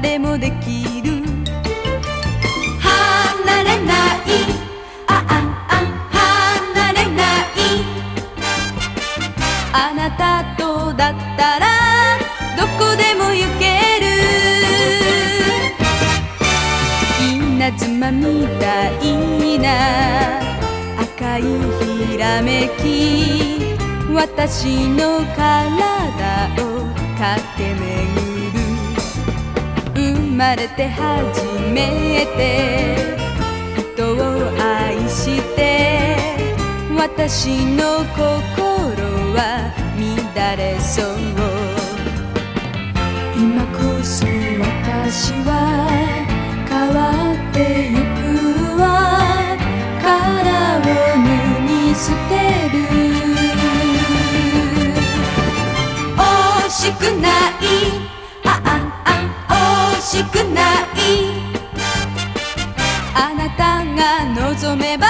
何でもできる。離れない。あああ離れない。あなたとだったらどこでも行ける。稲妻みたいな。赤いひらめき。私の体を駆け巡る。生まれて初めて。人を愛して。私の心は乱れそう。今こそ私は望めば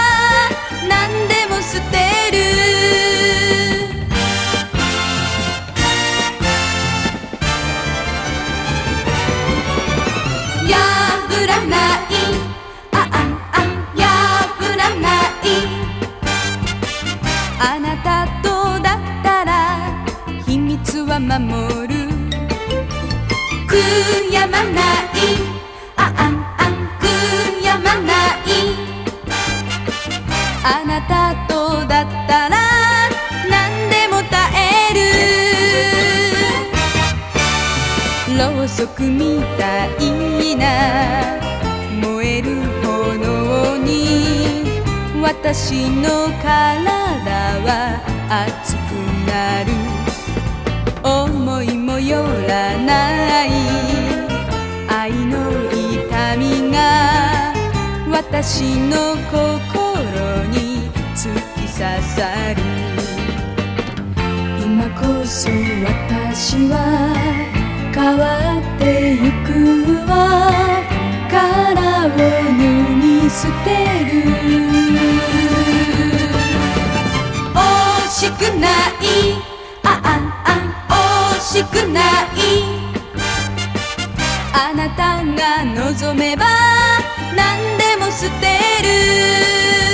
何でも捨てる。破らない。あああ破らない。あなたとだったら秘密は守る。悔やまない。ろうそくみたいな燃える炎に私の体は熱くなる。思いもよらない愛の痛みが私の心に突き刺さる。今こそ私は変わ捨てる。惜しくないあああ惜しくないあなたが望めば何でも捨てる。